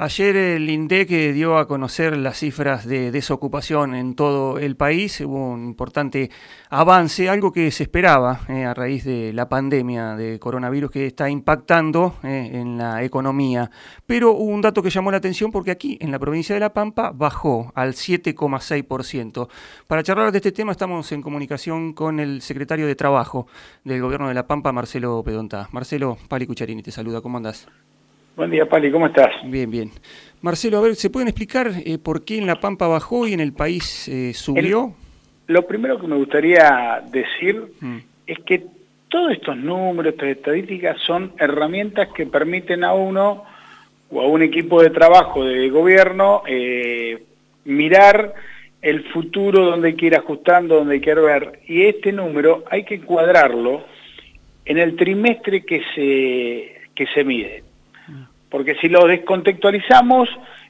Ayer el INDEC dio a conocer las cifras de desocupación en todo el país. Hubo un importante avance, algo que se esperaba eh, a raíz de la pandemia de coronavirus que está impactando eh, en la economía. Pero hubo un dato que llamó la atención porque aquí, en la provincia de La Pampa, bajó al 7,6%. Para charlar de este tema estamos en comunicación con el secretario de Trabajo del Gobierno de La Pampa, Marcelo Pedonta. Marcelo, Pali Cucharini te saluda. ¿Cómo andás? Buen día, Pali, ¿cómo estás? Bien, bien. Marcelo, a ver, ¿se pueden explicar eh, por qué en La Pampa bajó y en el país eh, subió? lo primero que me gustaría decir mm. es que todos estos números, estas estadísticas son herramientas que permiten a uno o a un equipo de trabajo de gobierno eh, mirar el futuro donde quiere ajustando, donde quiere ver. Y este número hay que cuadrarlo en el trimestre que se, que se mide porque si lo descontextualizamos,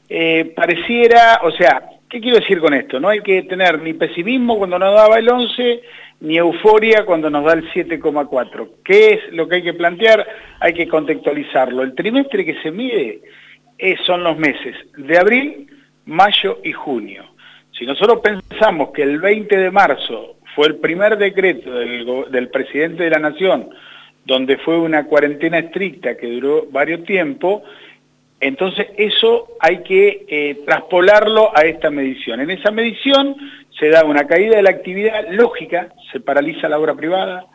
eh, pareciera, o sea, ¿qué quiero decir con esto? No hay que tener ni pesimismo cuando nos daba el 11, ni euforia cuando nos da el 7,4. ¿Qué es lo que hay que plantear? Hay que contextualizarlo. El trimestre que se mide son los meses de abril, mayo y junio. Si nosotros pensamos que el 20 de marzo fue el primer decreto del, del presidente de la Nación donde fue una cuarentena estricta que duró varios tiempos, entonces eso hay que eh, traspolarlo a esta medición. En esa medición se da una caída de la actividad lógica, se paraliza la obra privada,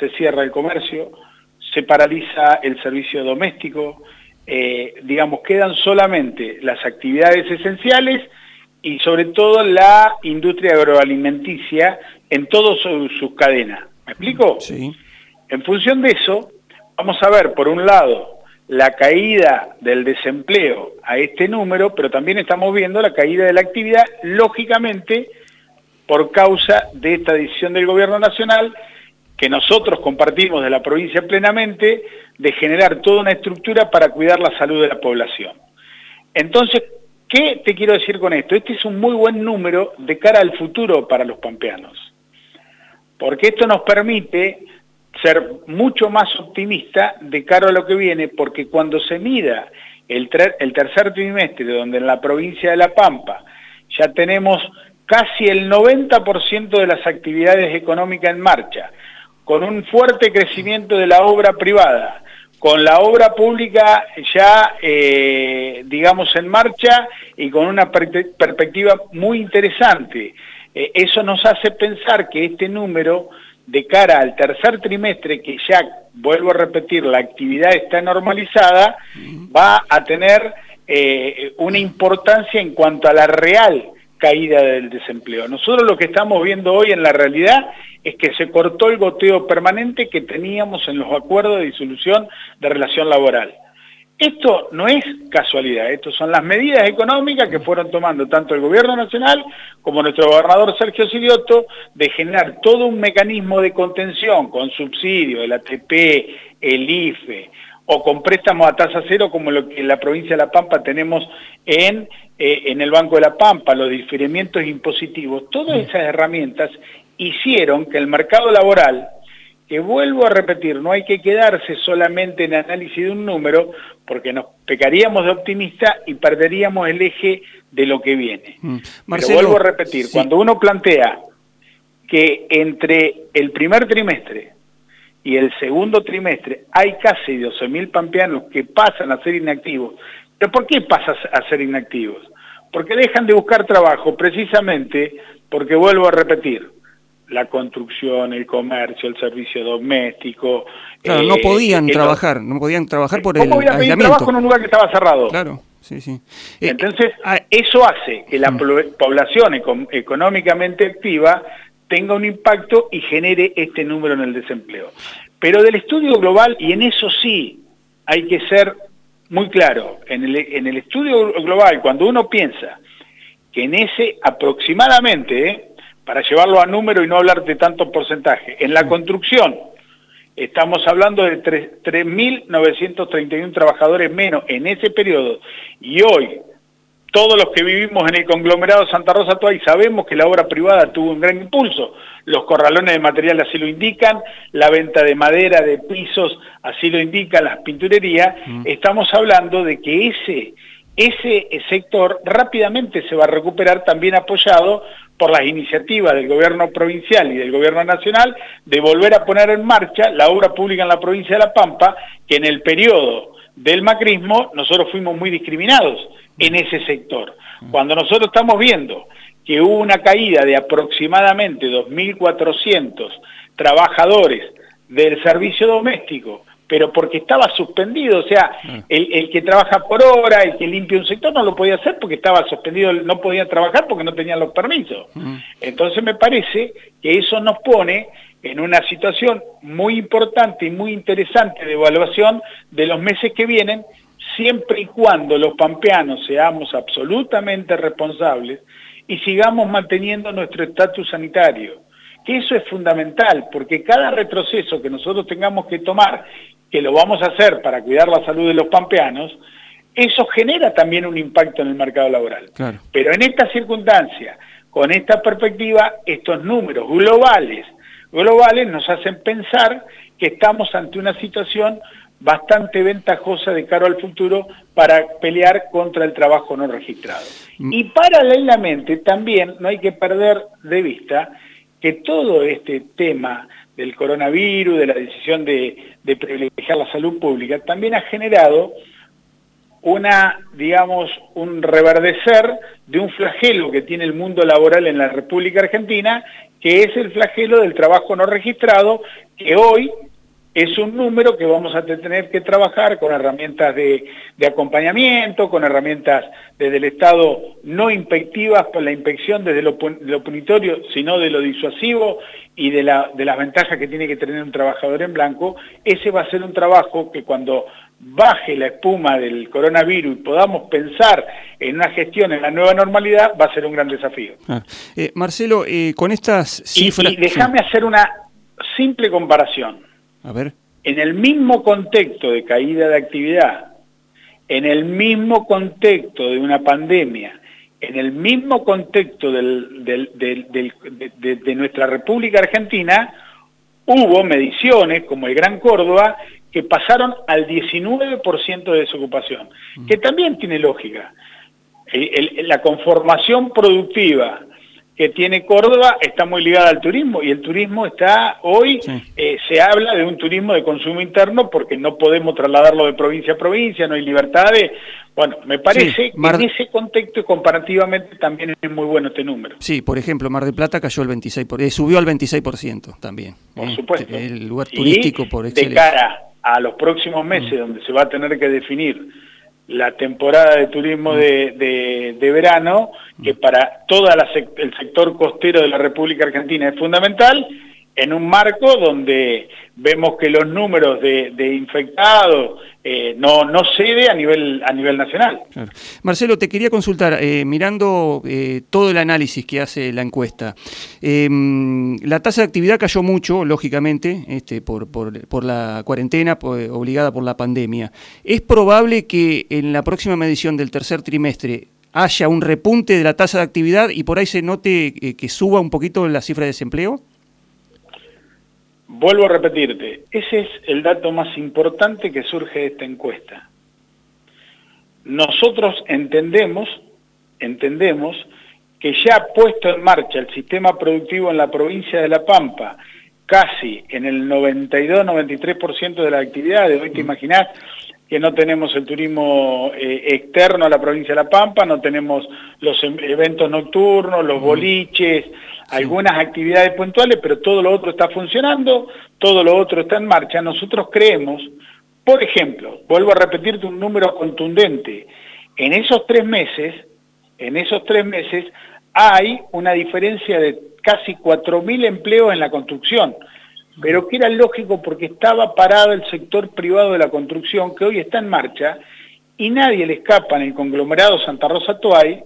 se cierra el comercio, se paraliza el servicio doméstico, eh, digamos, quedan solamente las actividades esenciales y sobre todo la industria agroalimenticia en todas sus cadenas. ¿Me explico? Sí. En función de eso, vamos a ver, por un lado, la caída del desempleo a este número, pero también estamos viendo la caída de la actividad, lógicamente, por causa de esta decisión del Gobierno Nacional, que nosotros compartimos de la provincia plenamente, de generar toda una estructura para cuidar la salud de la población. Entonces, ¿qué te quiero decir con esto? Este es un muy buen número de cara al futuro para los pampeanos, porque esto nos permite ser mucho más optimista de cara a lo que viene, porque cuando se mida el, tercer trimestre, donde en la provincia de La Pampa ya tenemos casi el 90% de las actividades económicas en marcha, con un fuerte crecimiento de la obra privada, con la obra pública ya, eh, digamos, en marcha y con una perspectiva muy interesante. Eh, eso nos hace pensar que este número de cara al tercer trimestre, que ya, vuelvo a repetir, la actividad está normalizada, va a tener eh, una importancia en cuanto a la real caída del desempleo. Nosotros lo que estamos viendo hoy en la realidad es que se cortó el goteo permanente que teníamos en los acuerdos de disolución de relación laboral. Esto no es casualidad, esto son las medidas económicas que fueron tomando tanto el gobierno nacional como nuestro gobernador Sergio Silioto de generar todo un mecanismo de contención con subsidio, el ATP, el IFE o con préstamos a tasa cero como lo que en la provincia de La Pampa tenemos en, eh, en el Banco de La Pampa, los diferimientos impositivos, todas esas herramientas hicieron que el mercado laboral que vuelvo a repetir, no hay que quedarse solamente en análisis de un número, porque nos pecaríamos de optimista y perderíamos el eje de lo que viene. Mm. Pero vuelvo a repetir, cuando uno plantea que entre el primer trimestre y el segundo trimestre hay casi 12.000 pampeanos que pasan a ser inactivos, ¿pero por qué pasan a ser inactivos? Porque dejan de buscar trabajo precisamente porque vuelvo a repetir, la construcción, el comercio, el servicio doméstico. Claro, no eh, podían trabajar, no podían trabajar por el aislamiento. trabajo en un lugar que estaba cerrado? Claro, sí, sí. Eh, Entonces, ah, eso hace que la mm. población económicamente activa tenga un impacto y genere este número en el desempleo. Pero del estudio global, y en eso sí hay que ser muy claro, en el, en el estudio global, cuando uno piensa que en ese aproximadamente, ¿eh? Para llevarlo a número y no hablar de tanto porcentaje. En la construcción estamos hablando de 3.931 trabajadores menos en ese periodo y hoy todos los que vivimos en el conglomerado Santa Rosa Tuay sabemos que la obra privada tuvo un gran impulso. Los corralones de material así lo indican, la venta de madera, de pisos, así lo indican las pinturerías. Mm. Estamos hablando de que ese ese sector rápidamente se va a recuperar también apoyado por las iniciativas del gobierno provincial y del gobierno nacional de volver a poner en marcha la obra pública en la provincia de La Pampa, que en el periodo del macrismo nosotros fuimos muy discriminados en ese sector. Cuando nosotros estamos viendo que hubo una caída de aproximadamente 2.400 trabajadores del servicio doméstico, pero porque estaba suspendido, o sea, ah. el, que trabaja por hora, el que limpia un sector no lo podía hacer porque estaba suspendido, no podía trabajar porque no tenían los permisos. Entonces me parece que eso nos pone en una situación muy importante y muy interesante de evaluación de los meses que vienen, siempre y cuando los pampeanos seamos absolutamente responsables y sigamos manteniendo nuestro estatus sanitario que eso es fundamental, porque cada retroceso que nosotros tengamos que tomar, que lo vamos a hacer para cuidar la salud de los pampeanos, eso genera también un impacto en el mercado laboral. Pero en esta circunstancia, con esta perspectiva, estos números globales, globales nos hacen pensar que estamos ante una situación bastante ventajosa de cara al futuro para pelear contra el trabajo no registrado. Mm. Y paralelamente también no hay que perder de vista que todo este tema del coronavirus, de la decisión de, privilegiar la salud pública, también ha generado una, digamos, un reverdecer de un flagelo que tiene el mundo laboral en la República Argentina, que es el flagelo del trabajo no registrado, que hoy es un número que vamos a tener que trabajar con herramientas de, acompañamiento, con herramientas desde el Estado no inspectivas por la inspección desde lo, punitorio, sino de lo disuasivo y de, la, de las ventajas que tiene que tener un trabajador en blanco. Ese va a ser un trabajo que cuando baje la espuma del coronavirus y podamos pensar en una gestión en la nueva normalidad, va a ser un gran desafío. Ah, eh, Marcelo, eh, con estas cifras... Y, déjame hacer una simple comparación. A ver. En el mismo contexto de caída de actividad, en el mismo contexto de una pandemia, en el mismo contexto de, nuestra República Argentina, hubo mediciones como el Gran Córdoba que pasaron al 19% de desocupación, que también tiene lógica. la conformación productiva que tiene Córdoba está muy ligada al turismo y el turismo está hoy, eh, se habla de un turismo de consumo interno porque no podemos trasladarlo de provincia a provincia, no hay libertades. Bueno, me parece que en ese contexto comparativamente también es muy bueno este número. Sí, por ejemplo, Mar de Plata cayó al 26%, eh, subió al 26% también. Por eh, supuesto. El lugar turístico por excelencia. De cara a los próximos meses, mm. donde se va a tener que definir la temporada de turismo de, verano, que para todo el sector costero de la República Argentina es fundamental, en un marco donde vemos que los números de, infectados eh, no, no cede a nivel, a nivel nacional. Marcelo, te quería consultar, eh, mirando eh, todo el análisis que hace la encuesta, em, la tasa de actividad cayó mucho, lógicamente, este, por, por, por la cuarentena obligada por la pandemia. ¿Es probable que en la próxima medición del tercer trimestre haya un repunte de la tasa de actividad y por ahí se note que suba un poquito la cifra de desempleo? Vuelvo a repetirte, ese es el dato más importante que surge de esta encuesta. Nosotros entendemos, entendemos que ya ha puesto en marcha el sistema productivo en la provincia de La Pampa, casi en el 92-93% de las actividades, hoy te mm. imaginás que no tenemos el turismo eh, externo a la provincia de La Pampa, no tenemos los em, eventos nocturnos, los boliches, algunas actividades puntuales, pero todo lo otro está funcionando, todo lo otro está en marcha. Nosotros creemos, por ejemplo, vuelvo a repetirte un número contundente, en esos tres meses, en esos tres meses hay una diferencia de casi 4.000 empleos en la construcción, pero que era lógico porque estaba parado el sector privado de la construcción, que hoy está en marcha, y nadie le escapa en el conglomerado Santa Rosa Toay,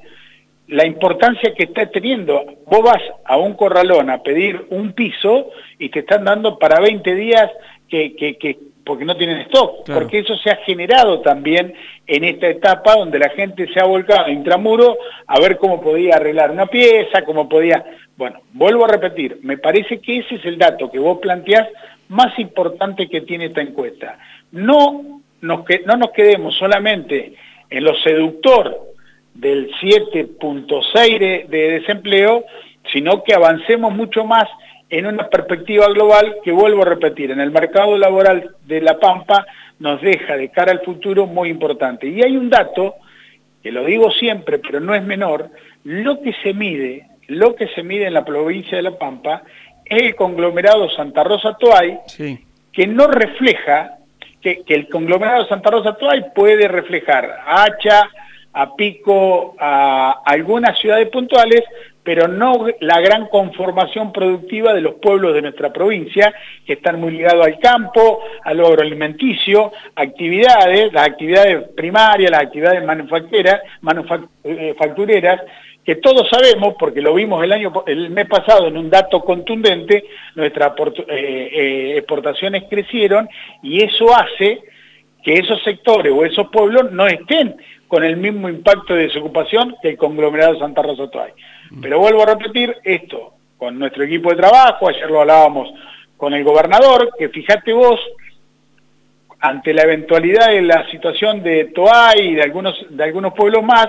la importancia que está teniendo. Vos vas a un corralón a pedir un piso y te están dando para 20 días que, que, porque no tienen stock, porque eso se ha generado también en esta etapa donde la gente se ha volcado intramuro a ver cómo podía arreglar una pieza, cómo podía... Bueno, vuelvo a repetir, me parece que ese es el dato que vos planteás más importante que tiene esta encuesta. No nos, que, no nos quedemos solamente en lo seductor del 7.6 de, de desempleo, sino que avancemos mucho más en una perspectiva global que vuelvo a repetir, en el mercado laboral de La Pampa nos deja de cara al futuro muy importante. Y hay un dato, que lo digo siempre, pero no es menor, lo que se mide, lo que se mide en la provincia de La Pampa es el conglomerado Santa Rosa Toay, que no refleja, que, que, el conglomerado Santa Rosa Toay puede reflejar a Hacha, a Pico, a algunas ciudades puntuales, pero no la gran conformación productiva de los pueblos de nuestra provincia, que están muy ligados al campo, al agroalimenticio, actividades, las actividades primarias, las actividades manufactureras, manufactureras, que todos sabemos, porque lo vimos el, año, el mes pasado en un dato contundente, nuestras eh, eh, exportaciones crecieron y eso hace que esos sectores o esos pueblos no estén con el mismo impacto de desocupación que el conglomerado Santa Rosa Toay. Pero vuelvo a repetir esto, con nuestro equipo de trabajo, ayer lo hablábamos con el gobernador, que fíjate vos, ante la eventualidad de la situación de Toay y de algunos, de algunos pueblos más,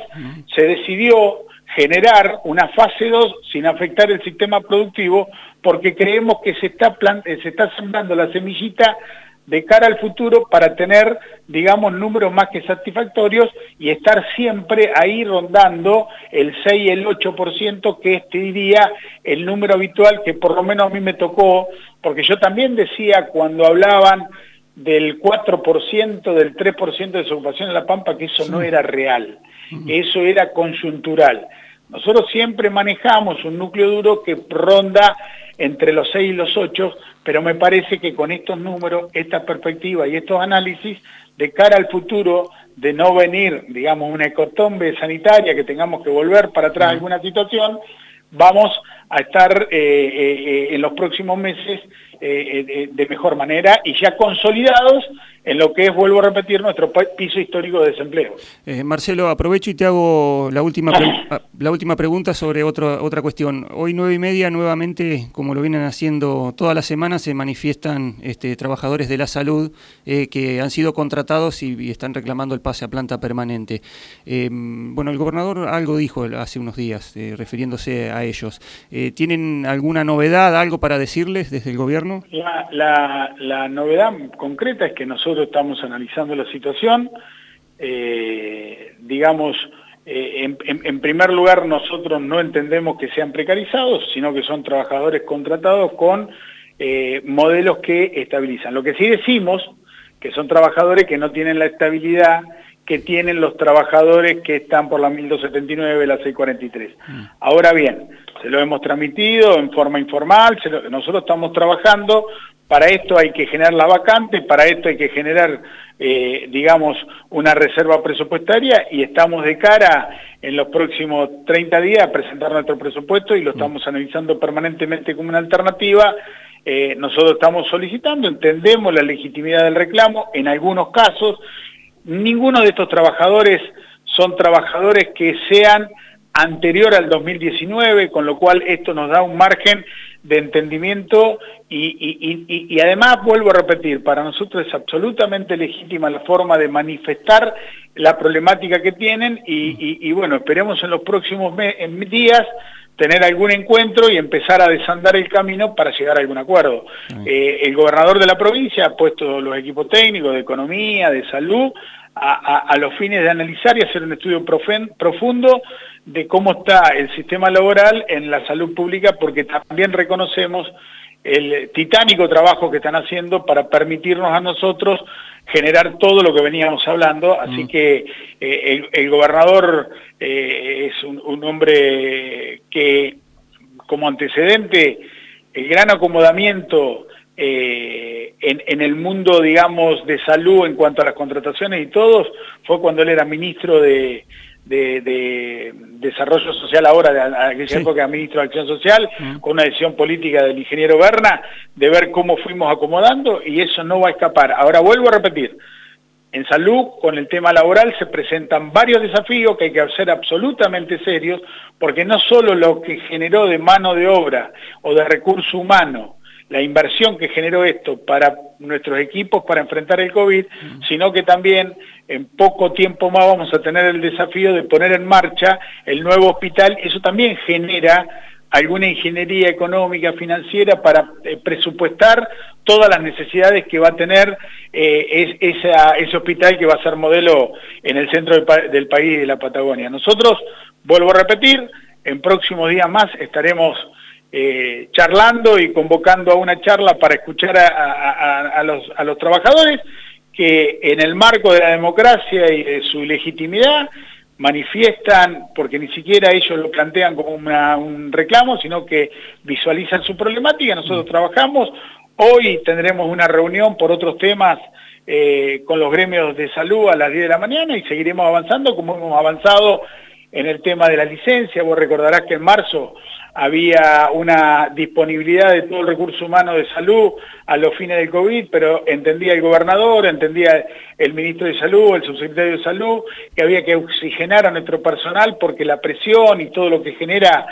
se decidió generar una fase 2 sin afectar el sistema productivo, porque creemos que se está, se está sembrando la semillita de cara al futuro para tener, digamos, números más que satisfactorios y estar siempre ahí rondando el 6 y el 8%, que este diría el número habitual que por lo menos a mí me tocó, porque yo también decía cuando hablaban del 4%, del 3% de desocupación en La Pampa, que eso no era real, eso era conjuntural. Nosotros siempre manejamos un núcleo duro que ronda entre los 6 y los 8, pero me parece que con estos números, esta perspectiva y estos análisis, de cara al futuro, de no venir, digamos, una ecotombe sanitaria, que tengamos que volver para atrás alguna situación, vamos a estar eh, eh, eh, en los próximos meses de mejor manera y ya consolidados en lo que es, vuelvo a repetir, nuestro piso histórico de desempleo. Eh, Marcelo, aprovecho y te hago la última, ah, la última pregunta sobre otro, otra cuestión. Hoy nueve y media, nuevamente, como lo vienen haciendo todas las semanas, se manifiestan este, trabajadores de la salud eh, que han sido contratados y, están reclamando el pase a planta permanente. Eh, bueno, el gobernador algo dijo hace unos días, refiriéndose a ellos. ¿Tienen alguna novedad, algo para decirles desde el gobierno? La, la, novedad concreta es que nosotros estamos analizando la situación. Eh, digamos, eh, en, primer lugar, nosotros no entendemos que sean precarizados, sino que son trabajadores contratados con eh, modelos que estabilizan. Lo que sí decimos, que son trabajadores que no tienen la estabilidad que tienen los trabajadores que están por la 1279, la 643. Mm. Ahora bien, se lo hemos transmitido en forma informal, nosotros estamos trabajando para esto hay que generar la vacante, para esto hay que generar, eh, digamos, una reserva presupuestaria y estamos de cara en los próximos 30 días a presentar nuestro presupuesto y lo mm. estamos analizando permanentemente como una alternativa. Eh, nosotros estamos solicitando, entendemos la legitimidad del reclamo, en algunos casos, ninguno de estos trabajadores son trabajadores que sean anterior al 2019, con lo cual esto nos da un margen de entendimiento y, además, vuelvo a repetir, para nosotros es absolutamente legítima la forma de manifestar la problemática que tienen y, bueno, esperemos en los próximos días tener algún encuentro y empezar a desandar el camino para llegar a algún acuerdo. Eh, el gobernador de la provincia ha puesto los equipos técnicos de economía, de salud, a, los fines de analizar y hacer un estudio profundo de cómo está el sistema laboral en la salud pública, porque también reconocemos el titánico trabajo que están haciendo para permitirnos a nosotros generar todo lo que veníamos hablando, así mm. que eh, el, gobernador eh, es un, hombre que como antecedente el gran acomodamiento eh, en, el mundo, digamos, de salud en cuanto a las contrataciones y todos, fue cuando él era ministro de, Desarrollo Social ahora, de aquella época ministro de Acción Social, mm. con una decisión política del ingeniero Berna, de ver cómo fuimos acomodando y eso no va a escapar. Ahora vuelvo a repetir, en salud, con el tema laboral, se presentan varios desafíos que hay que ser absolutamente serios, porque no solo lo que generó de mano de obra o de recurso humano, la inversión que generó esto para nuestros equipos para enfrentar el COVID, sino que también en poco tiempo más vamos a tener el desafío de poner en marcha el nuevo hospital. Eso también genera alguna ingeniería económica, financiera, para eh, presupuestar todas las necesidades que va a tener eh, ese hospital que va a ser modelo en el centro del, país de la Patagonia. Nosotros, vuelvo a repetir, en próximos días más estaremos eh, charlando y convocando a una charla para escuchar a los trabajadores que en el marco de la democracia y de su legitimidad manifiestan, porque ni siquiera ellos lo plantean como un reclamo, sino que visualizan su problemática, nosotros trabajamos, hoy tendremos una reunión por otros temas eh, con los gremios de salud a las 10 de la mañana y seguiremos avanzando como hemos avanzado en el tema de la licencia, vos recordarás que en marzo había una disponibilidad de todo el recurso humano de salud a los fines del COVID, pero entendía el gobernador, entendía el ministro de Salud, el subsecretario de Salud, que había que oxigenar a nuestro personal porque la presión y todo lo que genera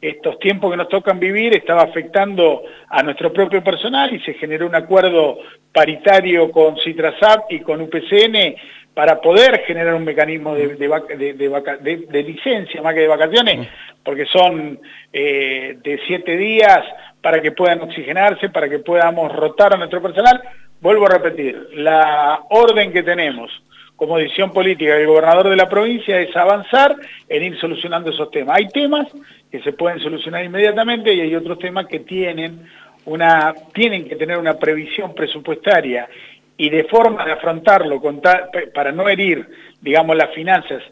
estos tiempos que nos tocan vivir estaba afectando a nuestro propio personal y se generó un acuerdo paritario con Citrasap y con UPCN para poder generar un mecanismo de, licencia más que de vacaciones, porque son eh, de siete días para que puedan oxigenarse, para que podamos rotar a nuestro personal. Vuelvo a repetir, la orden que tenemos como decisión política del gobernador de la provincia es avanzar en ir solucionando esos temas. Hay temas que se pueden solucionar inmediatamente y hay otros temas que tienen una tienen que tener una previsión presupuestaria y de forma de afrontarlo para no herir, digamos, las finanzas,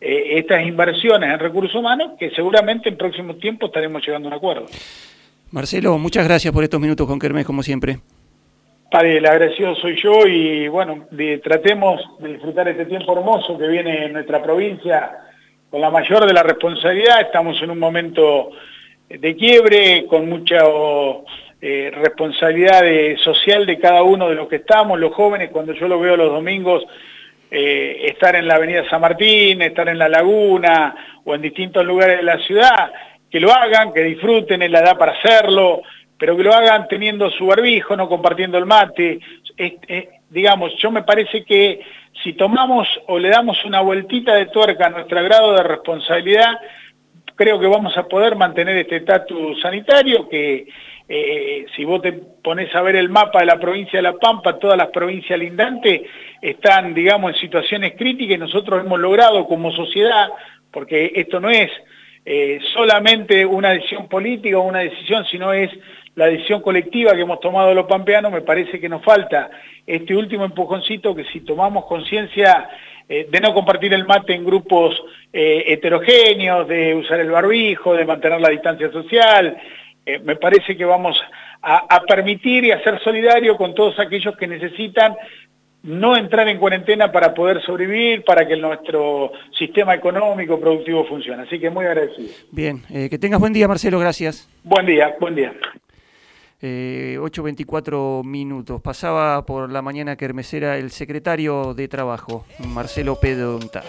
eh, estas inversiones en recursos humanos, que seguramente en próximos tiempos estaremos llegando a un acuerdo. Marcelo, muchas gracias por estos minutos con Kermés, como siempre. Padre, el agradecido soy yo y bueno, tratemos de disfrutar este tiempo hermoso que viene en nuestra provincia con la mayor de la responsabilidad. Estamos en un momento de quiebre, con mucha eh, responsabilidad social de cada uno de los que estamos, los jóvenes, cuando yo lo veo los domingos, eh, estar en la avenida San Martín, estar en la laguna o en distintos lugares de la ciudad, que lo hagan, que disfruten, en la edad para hacerlo, pero que lo hagan teniendo su barbijo, no compartiendo el mate. digamos, yo me parece que si tomamos o le damos una vueltita de tuerca a nuestro grado de responsabilidad, creo que vamos a poder mantener este estatus sanitario que eh, si vos te pones a ver el mapa de la provincia de La Pampa, todas las provincias lindantes están, digamos, en situaciones críticas y nosotros hemos logrado como sociedad, porque esto no es eh, solamente una decisión política o una decisión, sino es la decisión colectiva que hemos tomado los pampeanos, me parece que nos falta este último empujoncito que si tomamos conciencia eh, de no compartir el mate en grupos heterogéneos, de usar el barbijo, de mantener la distancia social, eh, me parece que vamos a, permitir y a ser solidario con todos aquellos que necesitan no entrar en cuarentena para poder sobrevivir, para que nuestro sistema económico, productivo funcione. Así que muy agradecido. Bien, eh, que tengas buen día, Marcelo, gracias. Buen día, buen día. 8.24 eh, minutos. Pasaba por la mañana kermesera el secretario de Trabajo, Marcelo Pedro Pedonta.